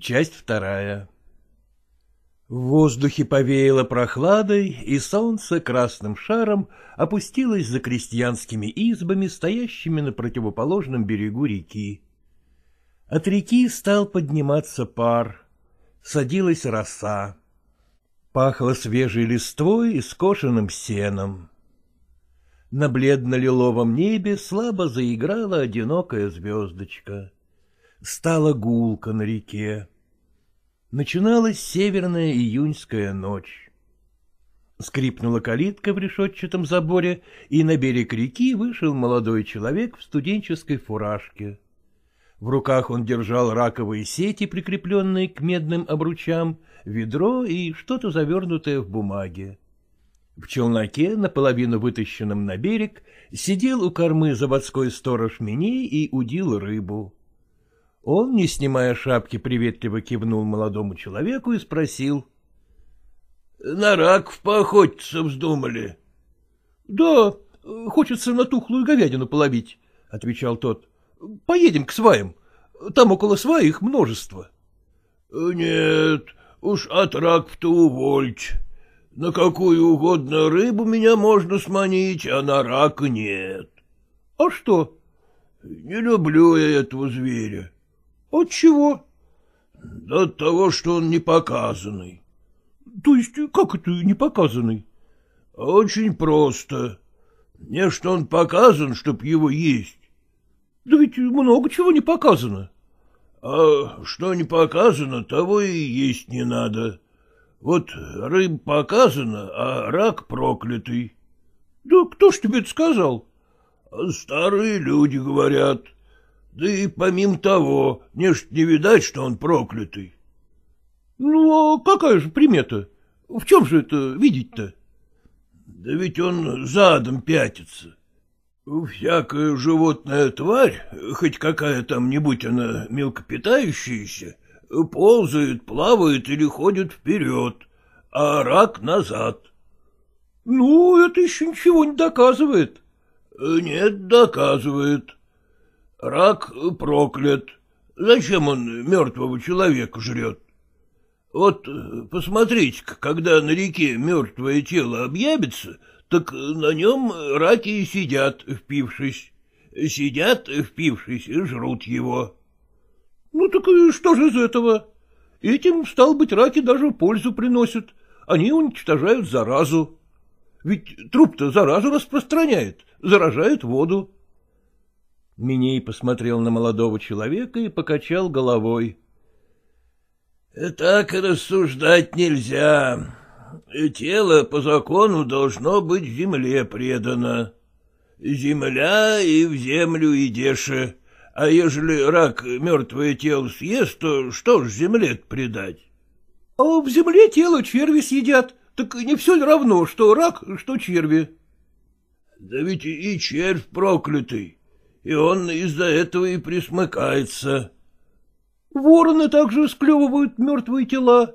Часть вторая В воздухе повеяло прохладой, и солнце красным шаром опустилось за крестьянскими избами, стоящими на противоположном берегу реки. От реки стал подниматься пар, садилась роса. Пахло свежей листвой и скошенным сеном. На бледно-лиловом небе слабо заиграла одинокая звездочка. Стала гулка на реке. Начиналась северная июньская ночь. Скрипнула калитка в решетчатом заборе, и на берег реки вышел молодой человек в студенческой фуражке. В руках он держал раковые сети, прикрепленные к медным обручам, ведро и что-то завернутое в бумаге. В челноке, наполовину вытащенном на берег, сидел у кормы заводской сторож Миней и удил рыбу. Он, не снимая шапки, приветливо кивнул молодому человеку и спросил. — На раков поохотиться вздумали? — Да, хочется на тухлую говядину половить, — отвечал тот. — Поедем к сваям. Там около сваи их множество. — Нет, уж от раков-то увольте. На какую угодно рыбу меня можно сманить, а на рака нет. — А что? — Не люблю я этого зверя. — От чего? — Да от того, что он не показанный. — То есть как это не показанный? — Очень просто. Не что он показан, чтоб его есть. — Да ведь много чего не показано. — А что не показано, того и есть не надо. Вот рыб показано, а рак проклятый. — Да кто ж тебе это сказал? — Старые люди говорят. — да и помимо того, мне ж не видать, что он проклятый. — Ну, а какая же примета? В чем же это видеть-то? — Да ведь он задом пятится. Всякая животная тварь, хоть какая там-нибудь она мелкопитающаяся, ползает, плавает или ходит вперед, а рак назад. — Ну, это еще ничего не доказывает. — Нет, доказывает. Рак проклят. Зачем он мертвого человека жрет? Вот посмотрите когда на реке мертвое тело объявится, так на нем раки и сидят, впившись. Сидят, впившись, и жрут его. Ну так и что же из этого? Этим, стал быть, раки даже пользу приносят. Они уничтожают заразу. Ведь труп-то заразу распространяет, заражает воду. Миней посмотрел на молодого человека и покачал головой. — Так рассуждать нельзя. Тело по закону должно быть земле предано. Земля и в землю идеше. А ежели рак мертвое тело съест, то что ж земле предать? — А в земле тело черви съедят. Так не все ли равно, что рак, что черви? — Да ведь и червь проклятый и он из-за этого и присмыкается. Вороны также склевывают мертвые тела.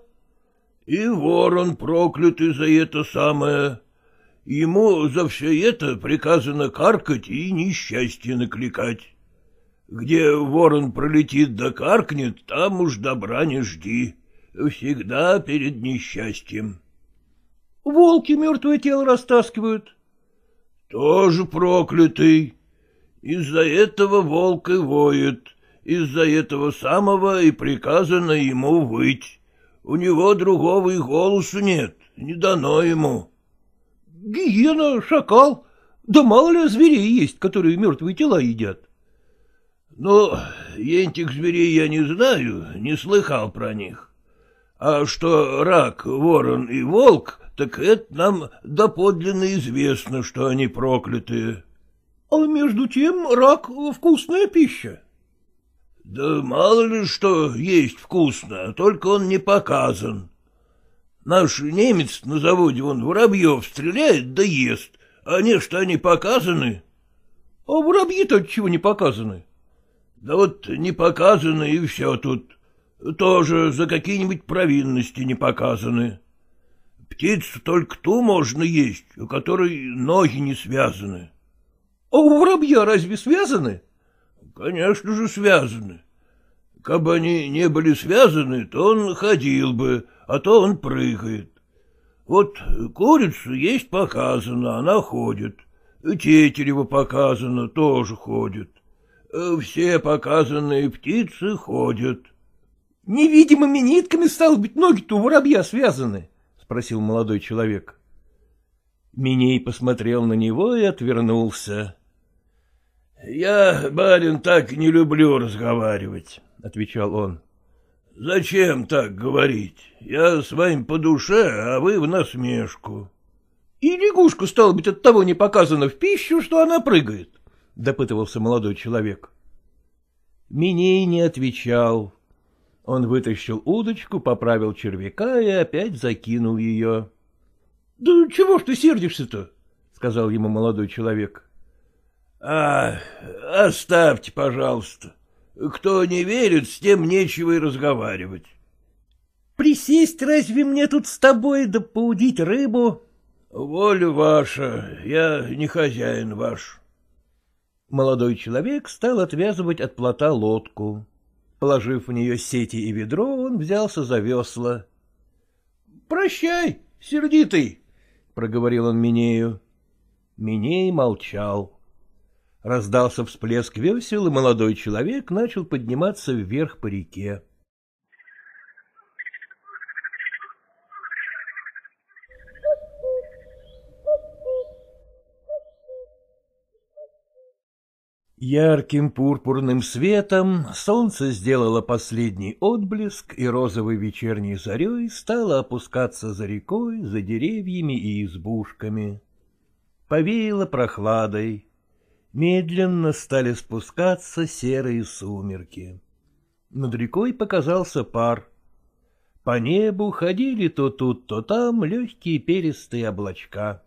И ворон проклятый за это самое. Ему за все это приказано каркать и несчастье накликать. Где ворон пролетит да каркнет, там уж добра не жди. Всегда перед несчастьем. Волки мертвое тело растаскивают. Тоже проклятый. Из-за этого волк и воет, из-за этого самого и приказано ему выть. У него другого и голосу нет, не дано ему. Гиена, шакал, да мало ли зверей есть, которые мертвые тела едят. Ну, этих зверей я не знаю, не слыхал про них. А что рак, ворон и волк, так это нам доподлинно известно, что они проклятые. А между тем рак — вкусная пища. — Да мало ли что есть вкусно, только он не показан. Наш немец на заводе он воробьев стреляет да ест, а не что они показаны. — А воробьи-то чего не показаны? — Да вот не показаны и все тут. Тоже за какие-нибудь провинности не показаны. Птицу только ту можно есть, у которой ноги не связаны. А у воробья разве связаны? — Конечно же связаны. Кабы они не были связаны, то он ходил бы, а то он прыгает. Вот курицу есть показано, она ходит. Тетерева показано, тоже ходит. Все показанные птицы ходят. — Невидимыми нитками, стало быть, ноги-то у воробья связаны? — спросил молодой человек. Миней посмотрел на него и отвернулся. — Я, барин, так не люблю разговаривать, — отвечал он. — Зачем так говорить? Я с вами по душе, а вы в насмешку. — И лягушка, стало быть, от того не показана в пищу, что она прыгает, — допытывался молодой человек. Миней не отвечал. Он вытащил удочку, поправил червяка и опять закинул ее. — Да чего ж ты сердишься-то? — сказал ему молодой человек. — А, оставьте, пожалуйста. Кто не верит, с тем нечего и разговаривать. — Присесть разве мне тут с тобой да поудить рыбу? — Воля ваша, я не хозяин ваш. Молодой человек стал отвязывать от плота лодку. Положив в нее сети и ведро, он взялся за весла. — Прощай, сердитый, — проговорил он Минею. Миней молчал. Раздался всплеск весел, и молодой человек начал подниматься вверх по реке. Ярким пурпурным светом солнце сделало последний отблеск, и розовой вечерней зарей стало опускаться за рекой, за деревьями и избушками. Повеяло прохладой. Медленно стали спускаться серые сумерки. Над рекой показался пар. По небу ходили то тут, то там легкие перистые облачка.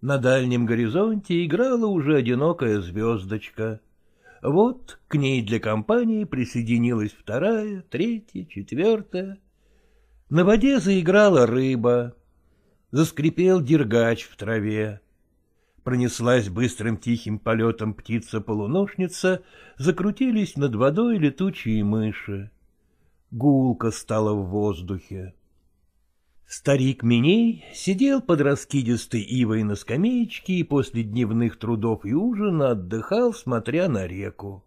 На дальнем горизонте играла уже одинокая звездочка. Вот к ней для компании присоединилась вторая, третья, четвертая. На воде заиграла рыба. Заскрипел дергач в траве пронеслась быстрым тихим полетом птица-полуношница, закрутились над водой летучие мыши. Гулка стала в воздухе. Старик Миней сидел под раскидистой ивой на скамеечке и после дневных трудов и ужина отдыхал, смотря на реку.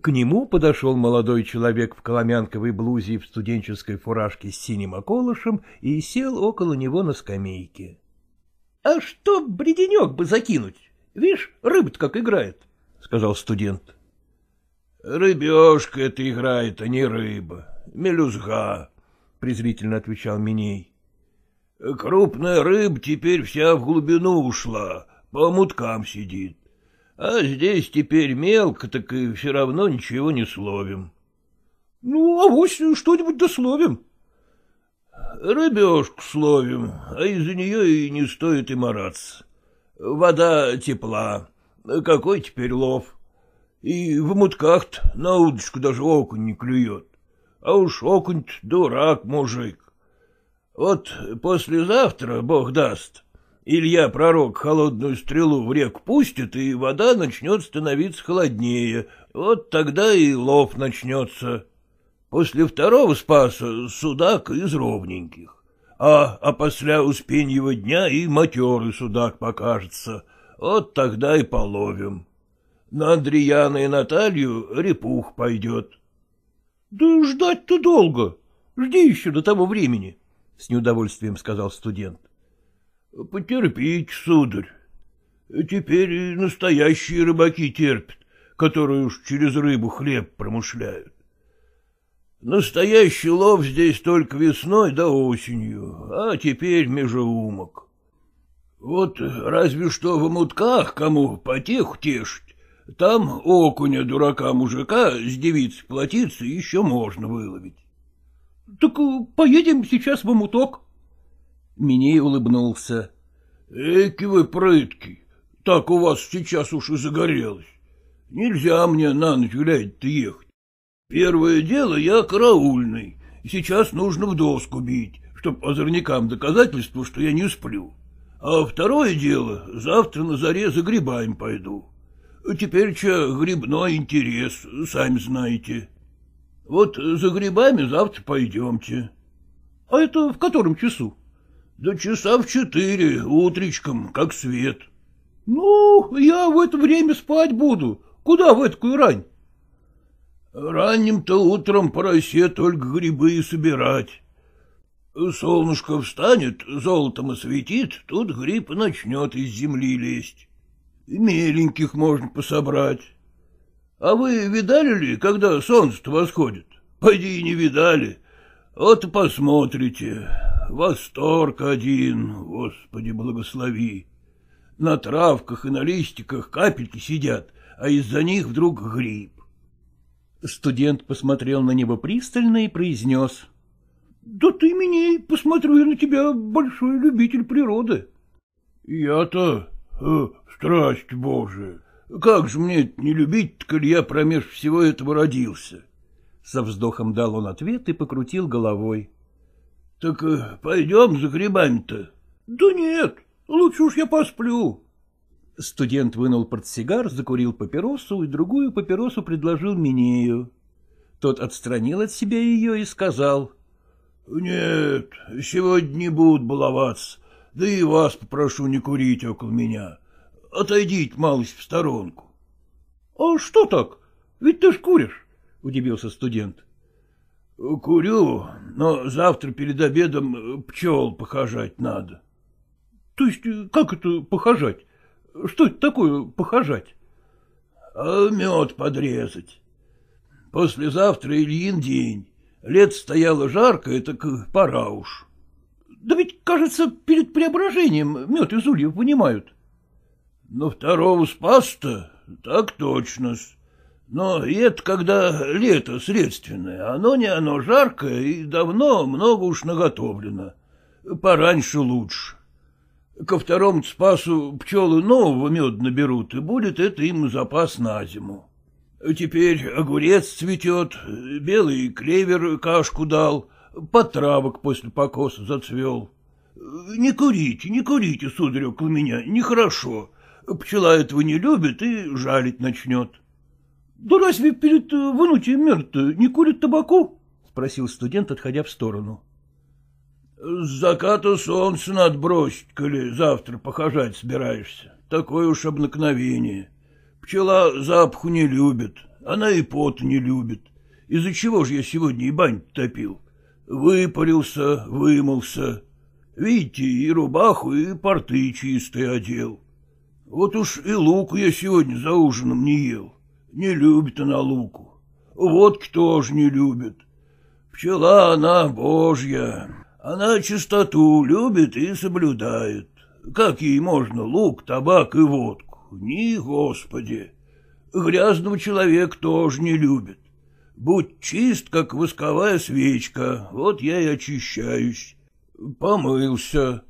К нему подошел молодой человек в коломянковой блузе в студенческой фуражке с синим околышем и сел около него на скамейке. — А что бреденек бы закинуть? Видишь, рыба как играет, — сказал студент. — Рыбешка это играет, а не рыба. Мелюзга, — презрительно отвечал Миней. — Крупная рыба теперь вся в глубину ушла, по муткам сидит. А здесь теперь мелко, так и все равно ничего не словим. — Ну, а авось что-нибудь дословим. Рыбешку словим, а из-за нее и не стоит и мараться. Вода тепла. Какой теперь лов? И в мутках-то на удочку даже окунь не клюет. А уж окунь дурак, мужик. Вот послезавтра, бог даст, Илья пророк холодную стрелу в реку пустит, и вода начнет становиться холоднее. Вот тогда и лов начнется. После второго спаса судак из ровненьких, а, а после успеньего дня и матерый судак покажется. Вот тогда и половим. На Андреяна и Наталью репух пойдет. — Да ждать-то долго. Жди еще до того времени, — с неудовольствием сказал студент. — Потерпите, сударь. Теперь настоящие рыбаки терпят, которые уж через рыбу хлеб промышляют. Настоящий лов здесь только весной да осенью, а теперь межеумок. Вот разве что в мутках кому потеху тешить, там окуня дурака-мужика с девицей платиться еще можно выловить. — Так поедем сейчас в муток. Миней улыбнулся. — Эки вы прытки, так у вас сейчас уж и загорелось. Нельзя мне на ночь глядь-то ехать. Первое дело я караульный, сейчас нужно в доску бить, чтоб озорникам доказательство, что я не сплю. А второе дело, завтра на заре за грибами пойду. Теперь че грибной интерес, сами знаете. — Вот за грибами завтра пойдемте. — А это в котором часу? — Да часа в четыре, утречком, как свет. — Ну, я в это время спать буду. Куда в такую рань? — Ранним-то утром по росе только грибы и собирать. Солнышко встанет, золотом осветит, тут гриб начнет из земли лезть. Меленьких можно пособрать. А вы видали ли, когда солнце восходит? Пойди не видали. Вот и посмотрите. Восторг один, Господи, благослови. На травках и на листиках капельки сидят, а из-за них вдруг гриб. Студент посмотрел на него пристально и произнес. — Да ты, Миней, посмотрю я на тебя, большой любитель природы. — Я-то... Э, страсть божия! Как же мне не любить, коль я промеж всего этого родился? Со вздохом дал он ответ и покрутил головой. — Так э, пойдем за грибами-то. — Да нет, лучше уж я посплю. Студент вынул портсигар, закурил папиросу и другую папиросу предложил Минею. Тот отстранил от себя ее и сказал. — Нет, сегодня не будут баловаться, да и вас попрошу не курить около меня. Отойдите малость в сторонку. — А что так? Ведь ты ж куришь, — удивился студент. — Курю, но завтра перед обедом пчел похожать надо. — То есть как это похожать? Что это такое похожать? — А мед подрезать. Послезавтра Ильин день. Лет стояло жарко, так пора уж. — Да ведь, кажется, перед преображением мед из ульев вынимают. — Но второго спас-то? Так точно-с. Но это когда лето средственное, оно не оно жаркое и давно много уж наготовлено. Пораньше лучше. Ко второму спасу пчелы нового меда наберут, и будет это им запас на зиму. Теперь огурец цветет, белый клевер кашку дал, потравок после покоса зацвел. Не курите, не курите, сударь, около меня, нехорошо. Пчела этого не любит и жалить начнет. — Да разве перед вынутием меда не курят табаку? — спросил студент, отходя в сторону. С заката солнца надо коли завтра похожать собираешься. Такое уж обыкновение. Пчела запаху не любит, она и пот не любит. Из-за чего же я сегодня и бань топил? Выпарился, вымылся. Видите, и рубаху, и порты чистые одел. Вот уж и луку я сегодня за ужином не ел. Не любит она луку. Водки тоже не любит. Пчела она божья, она чистоту любит и соблюдает. Как ей можно лук, табак и водку? Ни, Господи! Грязного человека тоже не любит. Будь чист, как восковая свечка, вот я и очищаюсь. Помылся.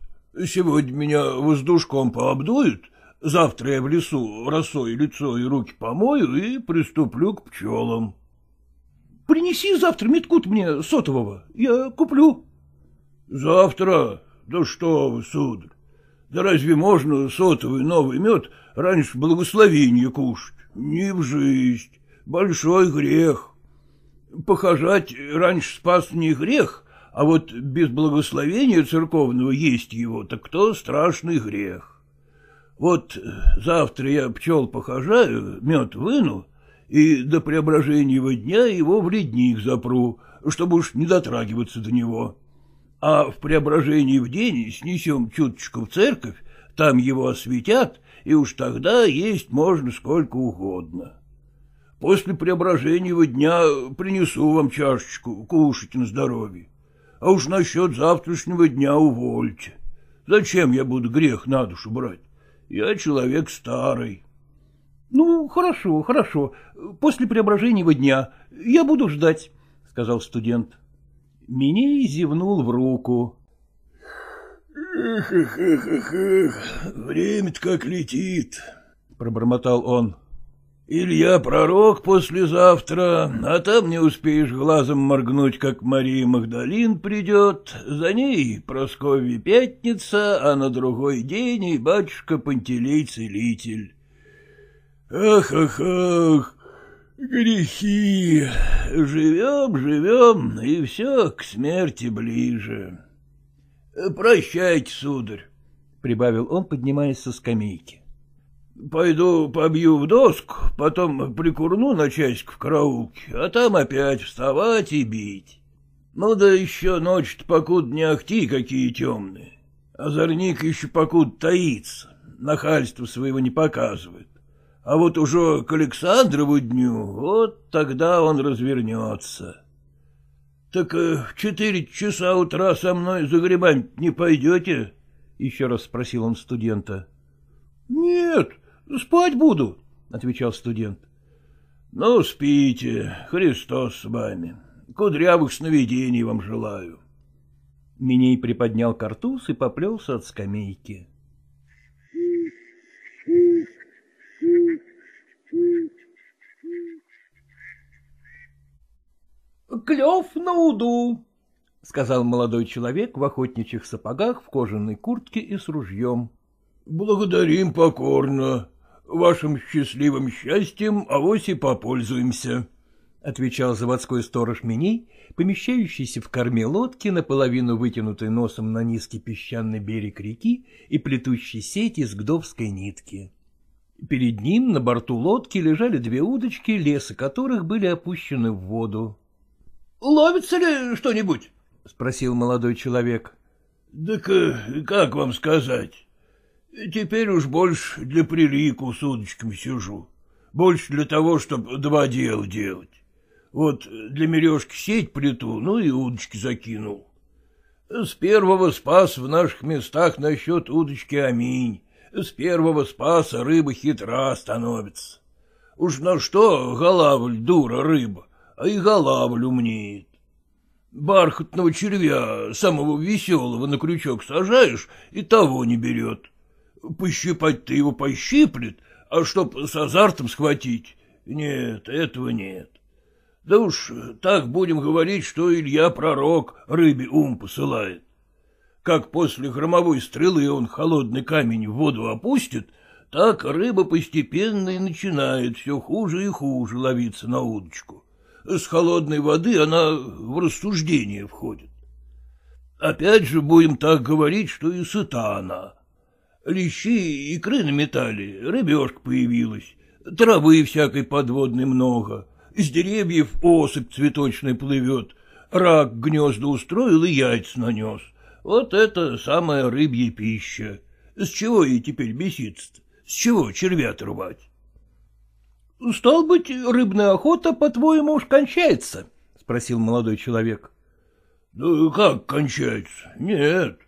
Сегодня меня воздушком пообдует, завтра я в лесу росой лицо и руки помою и приступлю к пчелам. — Принеси завтра меткут мне сотового, я куплю. Завтра? Да что вы, сударь! Да разве можно сотовый новый мед раньше благословения кушать? Не в жизнь. Большой грех. Похожать раньше спас не грех, а вот без благословения церковного есть его, так кто страшный грех. Вот завтра я пчел похожаю, мед выну, и до преображения дня его в ледник запру, чтобы уж не дотрагиваться до него а в преображении в день снесем чуточку в церковь, там его осветят, и уж тогда есть можно сколько угодно. После преображения дня принесу вам чашечку, кушайте на здоровье. А уж насчет завтрашнего дня увольте. Зачем я буду грех на душу брать? Я человек старый. — Ну, хорошо, хорошо. После преображения дня. Я буду ждать, — сказал студент. Миней зевнул в руку. «Эх, время-то как летит», — пробормотал он. «Илья пророк послезавтра, а там не успеешь глазом моргнуть, как Мария Магдалин придет, за ней Просковья Пятница, а на другой день и батюшка Пантелей Целитель. Ах, ах, ах, Грехи. Живем, живем, и все к смерти ближе. Прощайте, сударь, — прибавил он, поднимаясь со скамейки. Пойду побью в доску, потом прикурну на часик в караулке, а там опять вставать и бить. Ну да еще ночь-то покуда не ахти какие темные. Озорник еще покуда таится, нахальство своего не показывает. А вот уже к Александрову дню, вот тогда он развернется. Так э, в четыре часа утра со мной за грибами не пойдете? — еще раз спросил он студента. — Нет, спать буду, — отвечал студент. — Ну, спите, Христос с вами. Кудрявых сновидений вам желаю. Миней приподнял картуз и поплелся от скамейки. — Клев на уду, — сказал молодой человек в охотничьих сапогах, в кожаной куртке и с ружьем. — Благодарим покорно. Вашим счастливым счастьем авось и попользуемся, — отвечал заводской сторож Миней, помещающийся в корме лодки, наполовину вытянутой носом на низкий песчаный берег реки и плетущий сеть из гдовской нитки. Перед ним на борту лодки лежали две удочки, лесы которых были опущены в воду. — Ловится ли что-нибудь? — спросил молодой человек. — Так как вам сказать? Теперь уж больше для прилику с удочками сижу. Больше для того, чтобы два дела делать. Вот для мережки сеть плету, ну и удочки закинул. С первого спас в наших местах насчет удочки аминь. С первого спаса рыба хитра становится. Уж на что голавль дура рыба, а и голавль умнеет. Бархатного червя, самого веселого, на крючок сажаешь, и того не берет. Пощипать ты его пощиплет, а чтоб с азартом схватить, нет, этого нет. Да уж так будем говорить, что Илья Пророк рыбе ум посылает. Как после громовой стрелы он холодный камень в воду опустит, так рыба постепенно и начинает все хуже и хуже ловиться на удочку с холодной воды она в рассуждение входит. Опять же будем так говорить, что и сыта она. Лещи, икры на металле, рыбешка появилась, травы всякой подводной много, из деревьев осыпь цветочная плывет, рак гнезда устроил и яйца нанес. Вот это самая рыбья пища. С чего ей теперь беситься? С чего червят рвать? — Стал быть, рыбная охота, по-твоему, уж кончается? — спросил молодой человек. — Да как кончается? Нет.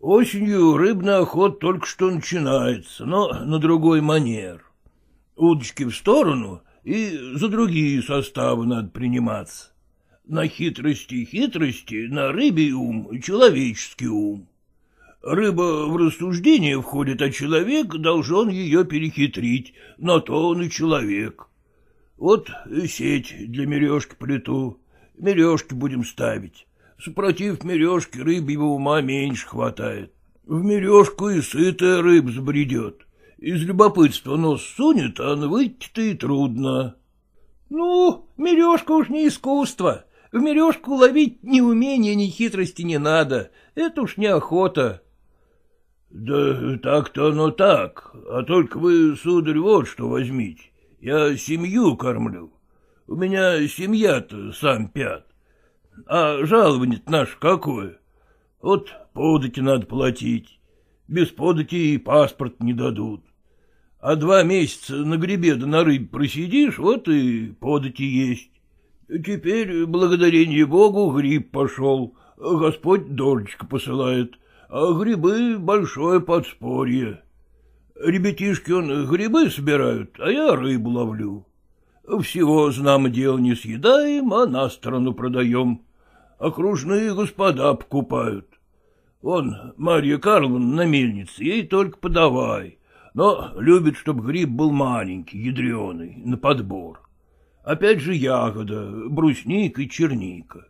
Осенью рыбная охота только что начинается, но на другой манер. Удочки в сторону, и за другие составы надо приниматься. На хитрости хитрости, на рыбий ум человеческий ум. Рыба в рассуждение входит, а человек должен ее перехитрить, на то он и человек. Вот сеть для мережки плиту, мережки будем ставить. Супротив мережки рыбьего ума меньше хватает. В мережку и сытая рыба сбредет. Из любопытства нос сунет, а выйти-то и трудно. — Ну, мережка уж не искусство. В мережку ловить ни умения, ни хитрости не надо. Это уж не охота. Да так-то оно так, а только вы, сударь, вот что возьмите. Я семью кормлю. У меня семья-то сам пят. А жалование наше какое? Вот подати надо платить. Без подати и паспорт не дадут. А два месяца на грибе да на рыбе просидишь, вот и подати есть. Теперь, благодарение Богу, гриб пошел. Господь дорочка посылает а грибы — большое подспорье. Ребятишки он грибы собирают, а я рыбу ловлю. Всего, знамо дело, не съедаем, а на сторону продаем. Окружные господа покупают. Вон, Марья Карловна на мельнице, ей только подавай. Но любит, чтобы гриб был маленький, ядреный, на подбор. Опять же ягода, брусника и черника.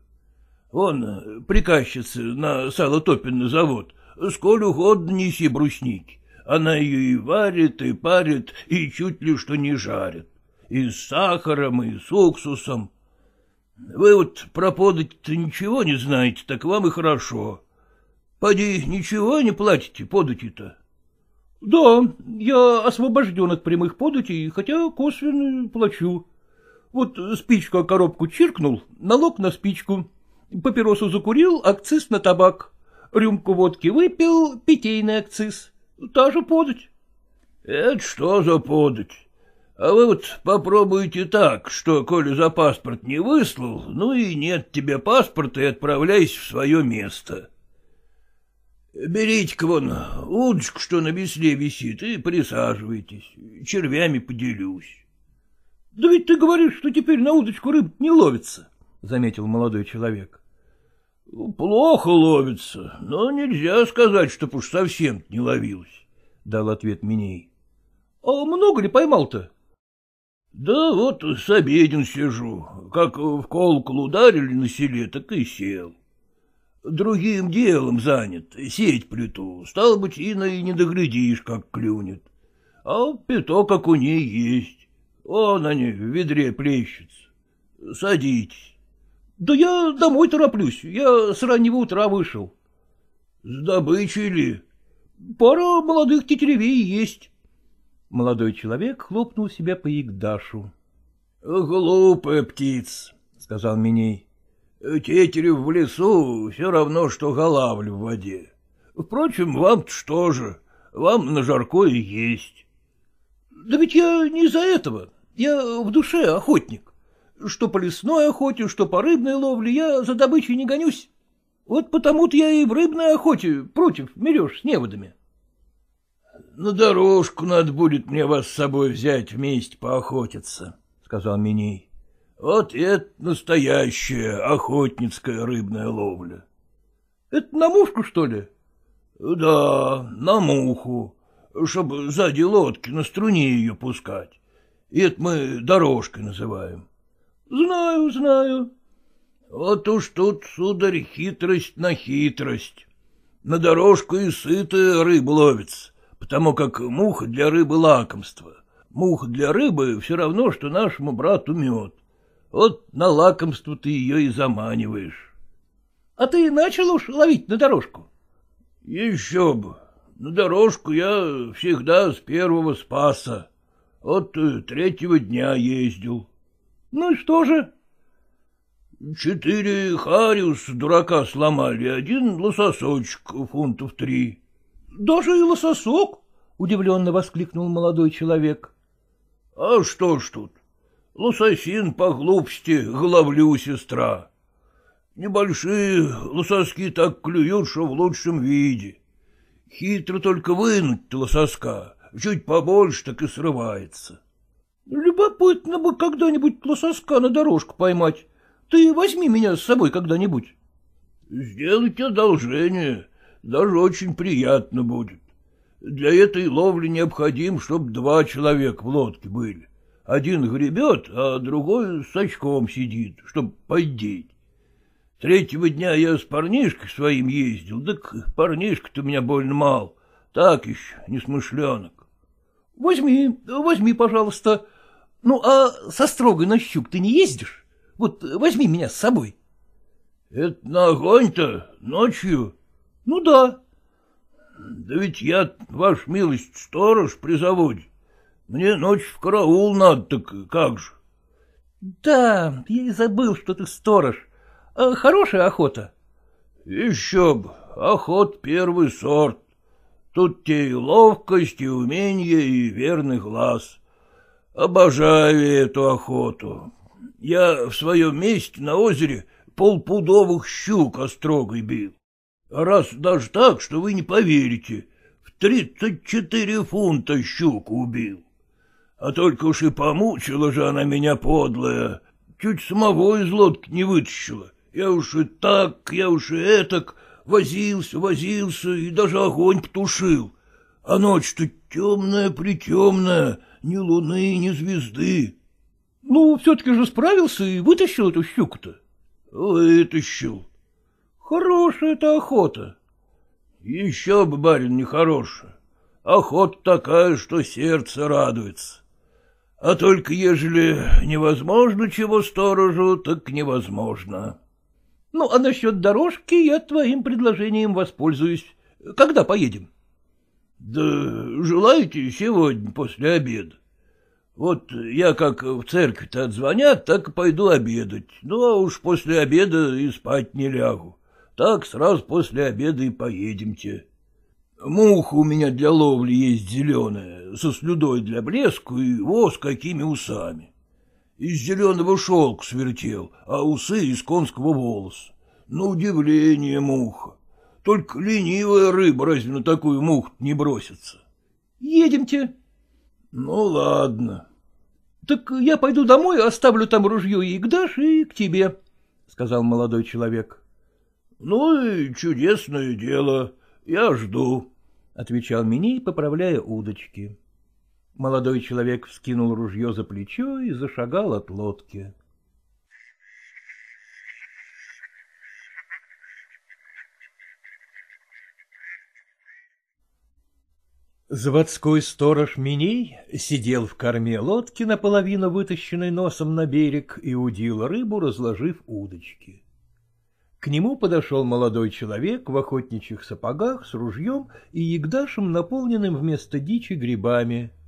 Он, приказчица на салотопенный завод, сколь угодно неси брусники. Она ее и варит, и парит, и чуть ли что не жарит. и с сахаром, и с уксусом. Вы вот про подать-то ничего не знаете, так вам и хорошо. Поди, ничего не платите подати-то? — Да, я освобожден от прямых податей, хотя косвенно плачу. Вот спичку о коробку чиркнул, налог на спичку. Папиросу закурил, акциз на табак. Рюмку водки выпил, питейный акциз. Та же подать. — Это что за подать? А вы вот попробуйте так, что, коли за паспорт не выслал, ну и нет тебе паспорта, и отправляйся в свое место. Берите-ка вон удочку, что на весле висит, и присаживайтесь. Червями поделюсь. — Да ведь ты говоришь, что теперь на удочку рыб не ловится, — заметил молодой человек. — Плохо ловится, но нельзя сказать, чтоб уж совсем не ловилось, — дал ответ Миней. — А много ли поймал-то? Да вот с обеден сижу. Как в колокол ударили на селе, так и сел. Другим делом занят, сеть плету. Стало быть, и на и не доглядишь, как клюнет. А пяток окуней есть. Он они в ведре плещется. Садитесь. Да я домой тороплюсь, я с раннего утра вышел. С добычей ли? Пара молодых тетеревей есть. Молодой человек хлопнул себя по ягдашу. — Глупая птица, — сказал Миней. — Тетерев в лесу все равно, что голавль в воде. Впрочем, вам-то что же, вам на жарко и есть. — Да ведь я не из-за этого, я в душе охотник. Что по лесной охоте, что по рыбной ловле, я за добычей не гонюсь. Вот потому-то я и в рыбной охоте против мереж с неводами. — на дорожку надо будет мне вас с собой взять вместе поохотиться, — сказал Миней. — Вот это настоящая охотницкая рыбная ловля. — Это на мушку, что ли? — Да, на муху, чтобы сзади лодки на струне ее пускать. Это мы дорожкой называем. — Знаю, знаю. — Вот уж тут, сударь, хитрость на хитрость. На дорожку и сытая рыба ловится потому как муха для рыбы лакомство. Муха для рыбы все равно, что нашему брату мед. Вот на лакомство ты ее и заманиваешь. — А ты начал уж ловить на дорожку? — Еще бы. На дорожку я всегда с первого спаса. Вот э, третьего дня ездил. — Ну и что же? — Четыре хариус дурака сломали, один лососочек фунтов три. — Даже и лососок? — удивленно воскликнул молодой человек. — А что ж тут? Лососин по глупости головлю сестра. Небольшие лососки так клюют, что в лучшем виде. Хитро только вынуть лососка, чуть побольше, так и срывается. — Любопытно бы когда-нибудь лососка на дорожку поймать. Ты возьми меня с собой когда-нибудь. — Сделайте одолжение, даже очень приятно будет. Для этой ловли необходим, чтобы два человека в лодке были. Один гребет, а другой с очком сидит, чтобы поддеть. Третьего дня я с парнишкой своим ездил, так парнишка-то у меня больно мал, так еще, несмышленок. — Возьми, возьми, пожалуйста. Ну, а со строгой на щук ты не ездишь? Вот возьми меня с собой. — Это на огонь-то ночью? — Ну да. — Да ведь я, ваш милость, сторож при заводе. Мне ночь в караул надо, так как же? — Да, я и забыл, что ты сторож. А хорошая охота? — Еще бы, охот первый сорт. Тут те и ловкость, и умение, и верный глаз. Обожаю эту охоту. Я в своем месте на озере полпудовых щук острогой бил. Раз даже так, что вы не поверите, в тридцать четыре фунта щуку убил. А только уж и помучила же она меня подлая, чуть самого из лодки не вытащила. Я уж и так, я уж и этак, возился, возился и даже огонь потушил. А ночь-то темная-притемная, ни луны, ни звезды. — Ну, все-таки же справился и вытащил эту щуку-то. — Вытащил. Хорошая это охота. Еще бы, барин, нехорошая. Охота такая, что сердце радуется. А только ежели невозможно чего сторожу, так невозможно. — Ну, а насчет дорожки я твоим предложением воспользуюсь. Когда поедем? — Да желаете сегодня после обеда. Вот я как в церкви-то отзвонят, так и пойду обедать. Ну, а уж после обеда и спать не лягу. Так сразу после обеда и поедемте. Муха у меня для ловли есть зеленая, со слюдой для блеску и во с какими усами. Из зеленого шелка свертел, а усы из конского волоса. На удивление муха. Только ленивая рыба разве на такую муху не бросится? — Едемте. Ну, ладно. — Так я пойду домой, оставлю там ружье и к Даше, и к тебе, — сказал молодой человек. — Ну и чудесное дело, я жду, — отвечал Миней, поправляя удочки. Молодой человек вскинул ружье за плечо и зашагал от лодки. Заводской сторож Миней сидел в корме лодки, наполовину вытащенной носом на берег, и удил рыбу, разложив удочки. К нему подошел молодой человек в охотничьих сапогах с ружьем и ягдашем, наполненным вместо дичи грибами. —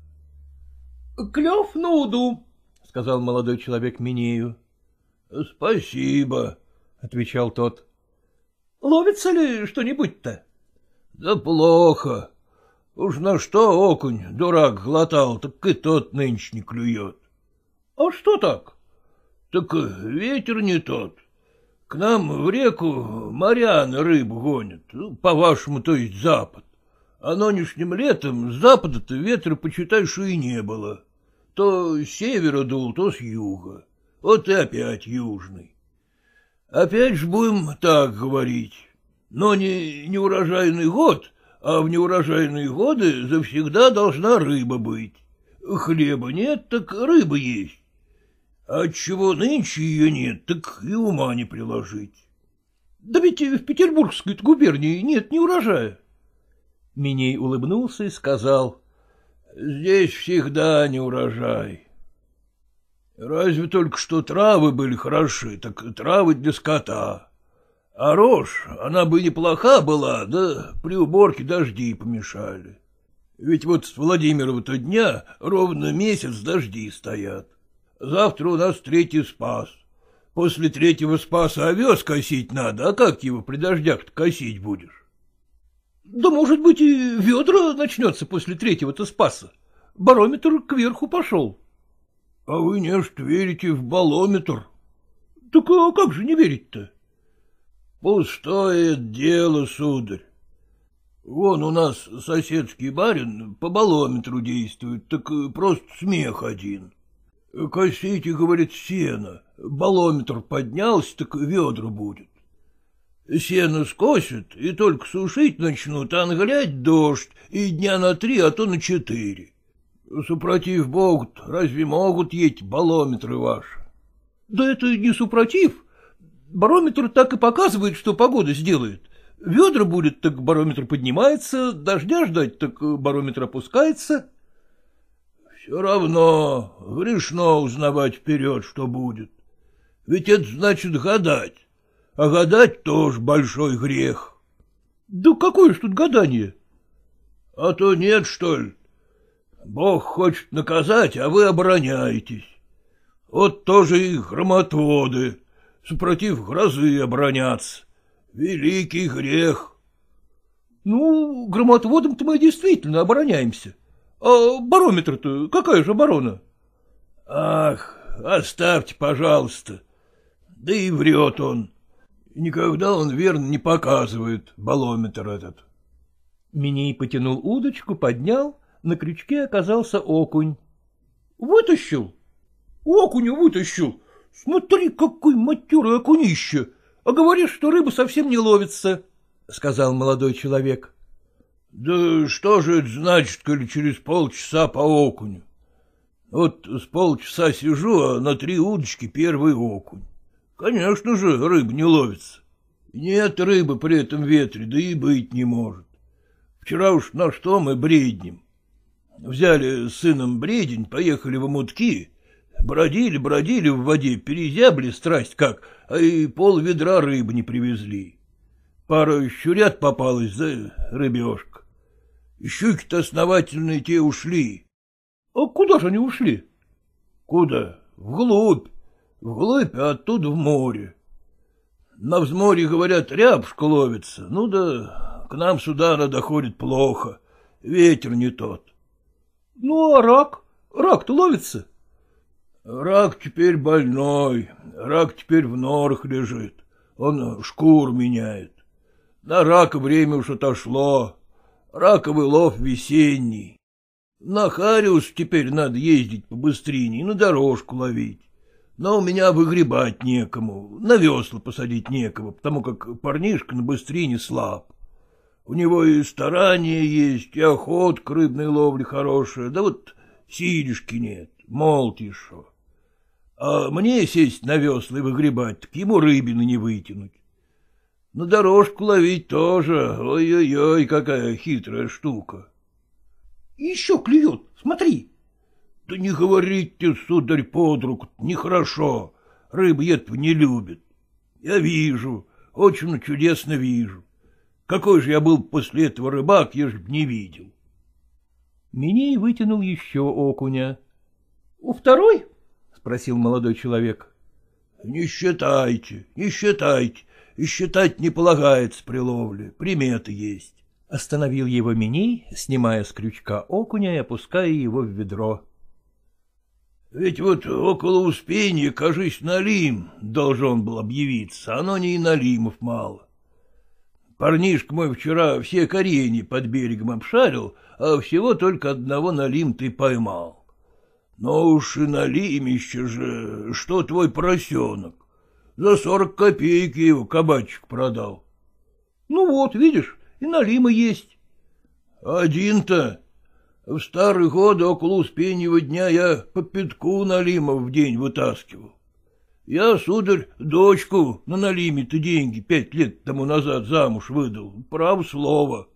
Клев на уду, — сказал молодой человек Минею. — Спасибо, — отвечал тот. — Ловится ли что-нибудь-то? — Да плохо. Уж на что окунь, дурак, глотал, так и тот нынче не клюет. — А что так? — Так ветер не тот. К нам в реку моряны рыбу гонят, ну, по-вашему, то есть запад. А нынешним летом с запада-то ветра, почитай, что и не было. То с севера дул, то с юга. Вот и опять южный. Опять же будем так говорить. Но не неурожайный год, а в неурожайные годы завсегда должна рыба быть. Хлеба нет, так рыба есть. А отчего нынче ее нет, так и ума не приложить. Да ведь в Петербургской губернии нет ни урожая. Миней улыбнулся и сказал. Здесь всегда не урожай. Разве только что травы были хороши, так травы для скота. А рожь, она бы неплоха была, да при уборке дожди помешали. Ведь вот с Владимирова-то дня ровно месяц дожди стоят. Завтра у нас третий спас. После третьего спаса овес косить надо, а как его при дождях-то косить будешь? Да, может быть, и ведра начнется после третьего-то спаса. Барометр кверху пошел. А вы, не верите в балометр? Так а как же не верить-то? Пустое дело, сударь. Вон у нас соседский барин по балометру действует, так просто смех один. Косите, говорит, сено. Балометр поднялся, так ведра будет. Сено скосят, и только сушить начнут, а англять дождь, и дня на три, а то на четыре. Супротив Богу, разве могут есть балометры ваши? Да это не супротив, Барометр так и показывает, что погода сделает. Ведра будет, так барометр поднимается, дождя ждать, так барометр опускается. Все равно грешно узнавать вперед, что будет. Ведь это значит гадать, а гадать тоже большой грех. Да какое ж тут гадание? А то нет, что ли? Бог хочет наказать, а вы обороняетесь. Вот тоже и громотводы супротив грозы обороняться. Великий грех. Ну, громотводом-то мы действительно обороняемся. А барометр-то какая же оборона? Ах, оставьте, пожалуйста. Да и врет он. Никогда он верно не показывает балометр этот. Миней потянул удочку, поднял, на крючке оказался окунь. — Вытащил? — Окуню вытащил. Смотри, какой матерый окунище! А говоришь, что рыба совсем не ловится, — сказал молодой человек. — Да что же это значит, коли через полчаса по окуню? Вот с полчаса сижу, а на три удочки первый окунь. Конечно же, рыба не ловится. Нет рыбы при этом ветре, да и быть не может. Вчера уж на что мы бреднем. Взяли с сыном бредень, поехали в мутки, бродили, бродили в воде, перезябли страсть как, а и пол ведра рыбы не привезли. Пара щурят попалась за рыбешка. Щуки-то основательные те ушли. — А куда же они ушли? — Куда? Вглубь. Вглубь, а оттуда в море. На взморье, говорят, рябушка ловится. Ну да к нам сюда она доходит плохо. Ветер не тот. — Ну, а рак? Рак-то ловится? — Рак теперь больной. Рак теперь в норах лежит. Он шкур меняет. На рака время уж отошло. Раковый лов весенний. На Хариус теперь надо ездить побыстрее на дорожку ловить. Но у меня выгребать некому, на весла посадить некого, потому как парнишка на быстрине слаб. У него и старания есть, и охот к рыбной ловле хорошая, да вот силишки нет, молот еще. А мне сесть на весла и выгребать, так ему рыбины не вытянуть. На дорожку ловить тоже, ой-ой-ой, какая хитрая штука. — Еще клюет, смотри, — Да не говорите, сударь, под руку, нехорошо. Рыба этого не любит. Я вижу, очень чудесно вижу. Какой же я был после этого рыбак, я ж не видел. Миней вытянул еще окуня. — У второй? — спросил молодой человек. — Не считайте, не считайте. И считать не полагается при ловле, приметы есть. Остановил его Миней, снимая с крючка окуня и опуская его в ведро. Ведь вот около Успенья, кажись, налим должен был объявиться, оно не и налимов мало. Парнишка мой вчера все коренья под берегом обшарил, а всего только одного налим ты поймал. Но уж и налимище же, что твой поросенок. За сорок копеек его кабачек продал. Ну вот, видишь, и налима есть. Один-то в старые годы около Успеньего дня я по пятку налимов в день вытаскивал. Я, сударь, дочку на налиме-то деньги пять лет тому назад замуж выдал, право слово.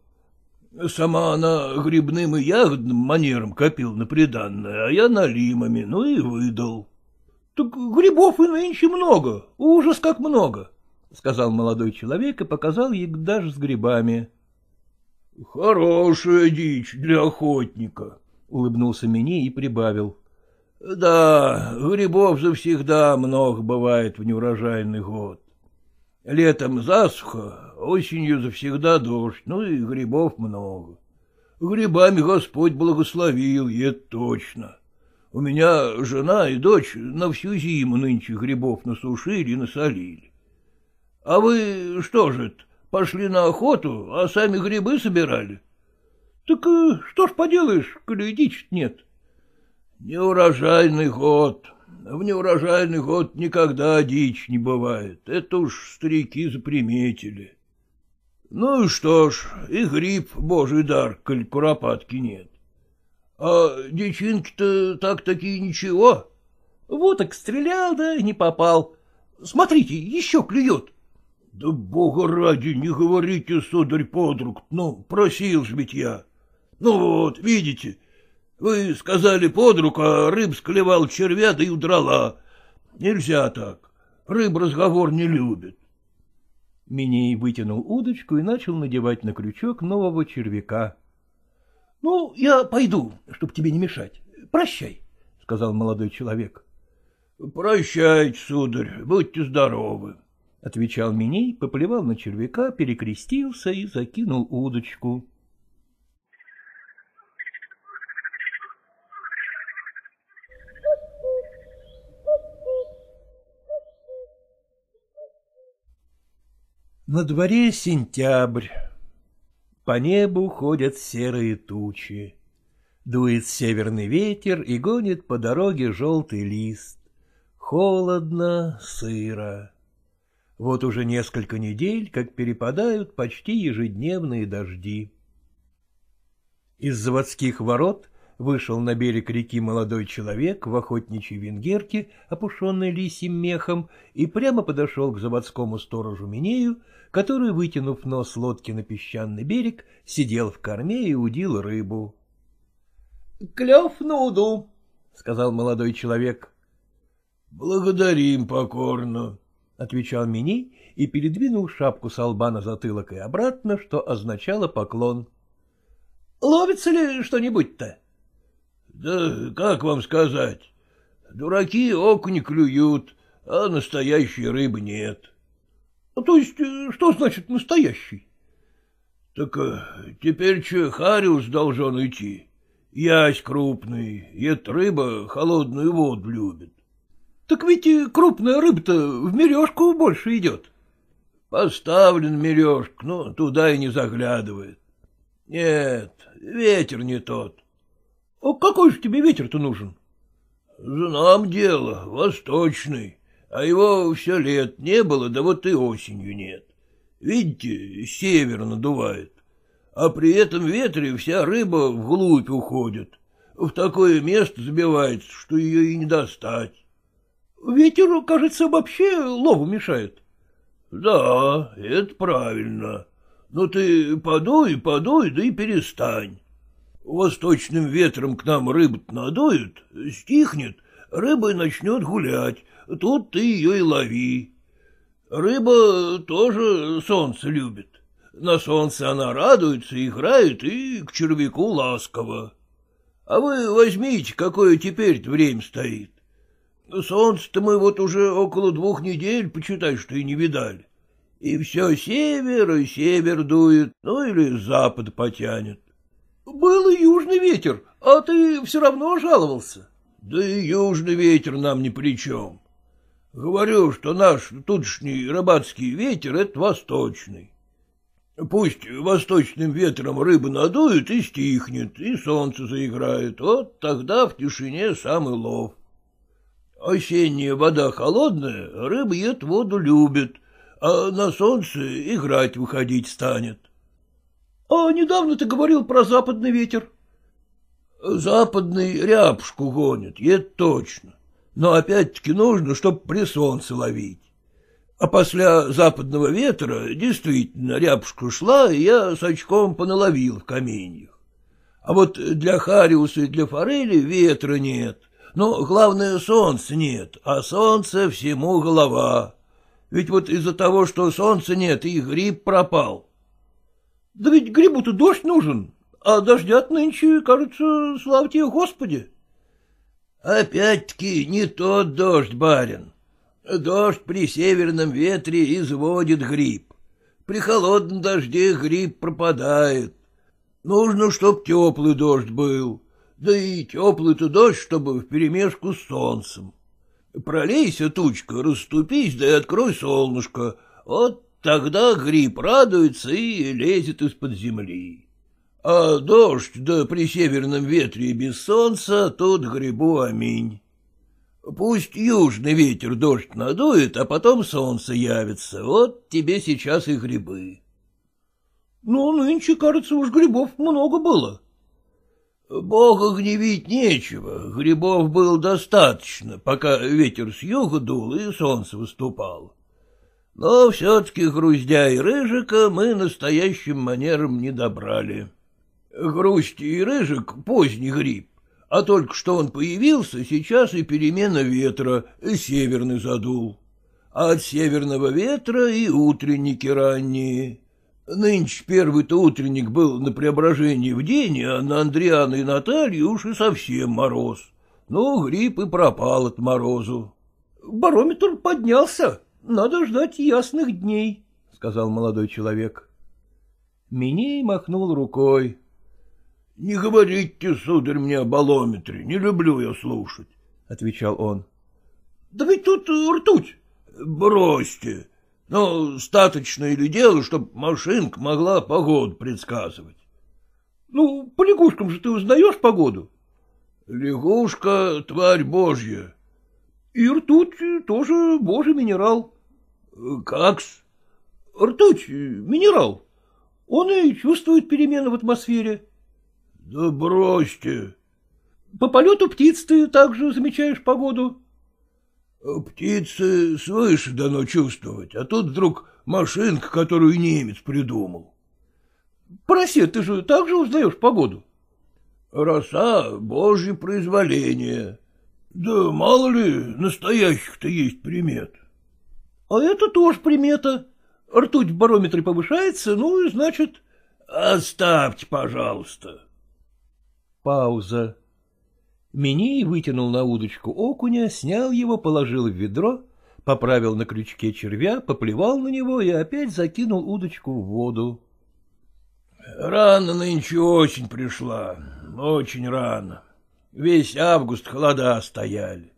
Сама она грибным и ягодным манером копил на приданное, а я налимами, ну и выдал. — Так грибов и нынче много, ужас как много, — сказал молодой человек и показал ей даже с грибами. — Хорошая дичь для охотника, — улыбнулся Мини и прибавил. — Да, грибов завсегда много бывает в неурожайный год. Летом засуха, осенью завсегда дождь, ну и грибов много. Грибами Господь благословил, и это точно. У меня жена и дочь на всю зиму нынче грибов насушили и насолили. А вы что же это, Пошли на охоту, а сами грибы собирали. — Так э, что ж поделаешь, коли дичь нет? — Неурожайный год. В неурожайный год никогда дичь не бывает. Это уж старики заприметили. Ну и что ж, и гриб — божий дар, коль куропатки нет. А дичинки-то так-таки ничего. Вот так стрелял, да не попал. Смотрите, еще клюет. — да бога ради, не говорите, сударь, подруг, ну, просил ж ведь я. Ну вот, видите, вы сказали подруг, а рыб склевал червя, да и удрала. Нельзя так, рыб разговор не любит. Миней вытянул удочку и начал надевать на крючок нового червяка. — Ну, я пойду, чтоб тебе не мешать. Прощай, — сказал молодой человек. — Прощайте, сударь, будьте здоровы. — отвечал Миней, поплевал на червяка, перекрестился и закинул удочку. На дворе сентябрь. По небу ходят серые тучи. Дует северный ветер и гонит по дороге желтый лист. Холодно, сыро. Вот уже несколько недель, как перепадают почти ежедневные дожди. Из заводских ворот вышел на берег реки молодой человек в охотничьей венгерке, опушенной лисьим мехом, и прямо подошел к заводскому сторожу Минею, который, вытянув нос лодки на песчаный берег, сидел в корме и удил рыбу. — Клев на сказал молодой человек. — Благодарим покорно, — отвечал Мини и передвинул шапку с лба на затылок и обратно, что означало поклон. — Ловится ли что-нибудь-то? — Да как вам сказать? Дураки окунь клюют, а настоящей рыбы нет. — То есть что значит настоящий? — Так э, теперь че Хариус должен идти. Ясь крупный, эта рыба холодную воду любит. — Так ведь крупная рыба-то в мережку больше идет. — Поставлен мережка, но туда и не заглядывает. Нет, ветер не тот. — А какой же тебе ветер-то нужен? — Знам дело, восточный, а его все лет не было, да вот и осенью нет. Видите, север надувает а при этом ветре вся рыба вглубь уходит. В такое место забивается, что ее и не достать. Ветер, кажется, вообще лову мешает. Да, это правильно. Но ты подуй, подуй, да и перестань. Восточным ветром к нам рыбу надует, стихнет, рыба начнет гулять, тут ты ее и лови. Рыба тоже солнце любит. На солнце она радуется, играет и к червяку ласково. А вы возьмите, какое теперь время стоит. Солнце-то мы вот уже около двух недель, почитай, что и не видали. И все север и север дует, ну или с запада потянет. Был и южный ветер, а ты все равно жаловался. Да и южный ветер нам ни при чем. Говорю, что наш тутшний рыбацкий ветер — это восточный. Пусть восточным ветром рыба надует и стихнет, и солнце заиграет, вот тогда в тишине самый лов. Осенняя вода холодная, рыба ед воду любит, а на солнце играть выходить станет. — А недавно ты говорил про западный ветер. — Западный рябушку гонит, это точно. Но опять-таки нужно, чтоб при солнце ловить. А после западного ветра действительно рябушка шла, и я с очком поналовил в каменьях. А вот для хариуса и для форели ветра нет. Но главное, солнца нет, а солнце всему голова. Ведь вот из-за того, что солнца нет, и гриб пропал. Да ведь грибу-то дождь нужен, а дождят нынче, кажется, славьте Господи. Опять-таки не тот дождь, барин. Дождь при северном ветре изводит гриб. При холодном дожде гриб пропадает. Нужно, чтоб теплый дождь был, да и теплый-то дождь, чтобы вперемешку с солнцем. Пролейся, тучка, расступись, да и открой солнышко. Вот тогда гриб радуется и лезет из-под земли. А дождь, да при северном ветре и без солнца, тут грибу аминь. Пусть южный ветер дождь надует, а потом солнце явится. Вот тебе сейчас и грибы. Ну, нынче, кажется, уж грибов много было. Бога гневить нечего, грибов было достаточно, пока ветер с юга дул и солнце выступало. Но все-таки груздя и рыжика мы настоящим манером не добрали. Грусть и рыжик — поздний гриб, а только что он появился, сейчас и перемена ветра, и северный задул. А от северного ветра и утренники ранние. Нынче первый-то утренник был на преображении в день, а на Андриана и Наталью уж и совсем мороз. Ну, гриб и пропал от морозу. — Барометр поднялся, надо ждать ясных дней, — сказал молодой человек. Миней махнул рукой. — Не говорите, сударь, мне о балометре, не люблю я слушать, — отвечал он. — Да ведь тут ртуть. — Бросьте. Ну, статочное ли дело, чтоб машинка могла погоду предсказывать? — Ну, по лягушкам же ты узнаешь погоду? — Лягушка — тварь божья. — И ртуть тоже божий минерал. — Как-с? — Ртуть — минерал. Он и чувствует перемены в атмосфере. — да бросьте. По полету птиц ты также замечаешь погоду? Птицы свыше дано чувствовать, а тут вдруг машинка, которую немец придумал. По росе ты же также узнаешь погоду? — Роса — божье произволение. Да мало ли настоящих-то есть примет. — А это тоже примета. Ртуть в барометре повышается, ну и значит... — Оставьте, пожалуйста. Пауза. Миней вытянул на удочку окуня, снял его, положил в ведро, поправил на крючке червя, поплевал на него и опять закинул удочку в воду. — Рано нынче очень пришла, очень рано. Весь август холода стояли.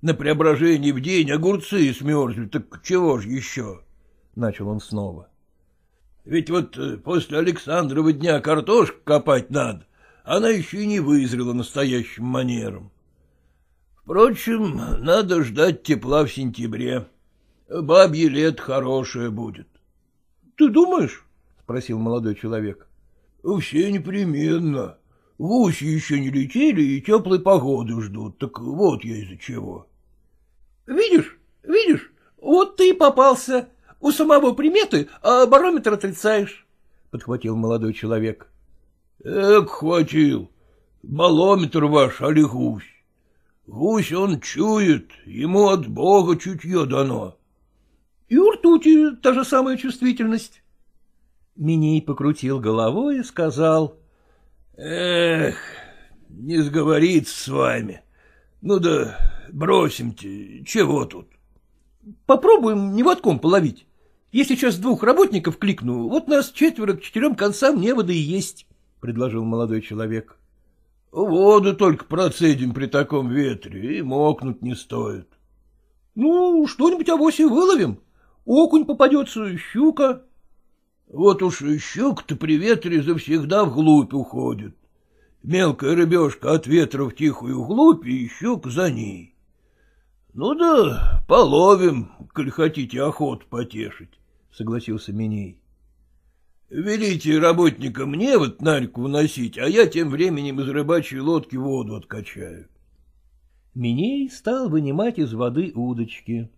На преображении в день огурцы смерзли, так чего ж еще? — начал он снова. — Ведь вот э, после Александрова дня картошку копать надо, она еще и не вызрела настоящим манером. Впрочем, надо ждать тепла в сентябре. Бабье лет хорошее будет. — Ты думаешь? — спросил молодой человек. — Все непременно. Гуси еще не летели и теплой погоды ждут, так вот я из-за чего. — Видишь, видишь, вот ты и попался. У самого приметы, а барометр отрицаешь, — подхватил молодой человек. — Эк, хватил. Балометр ваш, али гусь. Гусь он чует, ему от бога чутье дано. — И у ртути та же самая чувствительность. Миней покрутил головой и сказал. — Эх, не сговориться с вами. Ну да бросимте, чего тут? — Попробуем неводком половить. Если сейчас двух работников кликну, вот нас четверо к четырем концам невода и есть, — предложил молодой человек. — Воду только процедим при таком ветре, и мокнуть не стоит. — Ну, что-нибудь авось выловим. Окунь попадется, щука. — Вот уж щука-то при ветре завсегда вглубь уходит. Мелкая рыбешка от ветра в тихую глубь, и щук за ней. Ну да, половим, коль хотите охоту потешить. — согласился Миней. — Велите работникам мне вот на реку вносить, а я тем временем из рыбачьей лодки воду откачаю. Миней стал вынимать из воды удочки.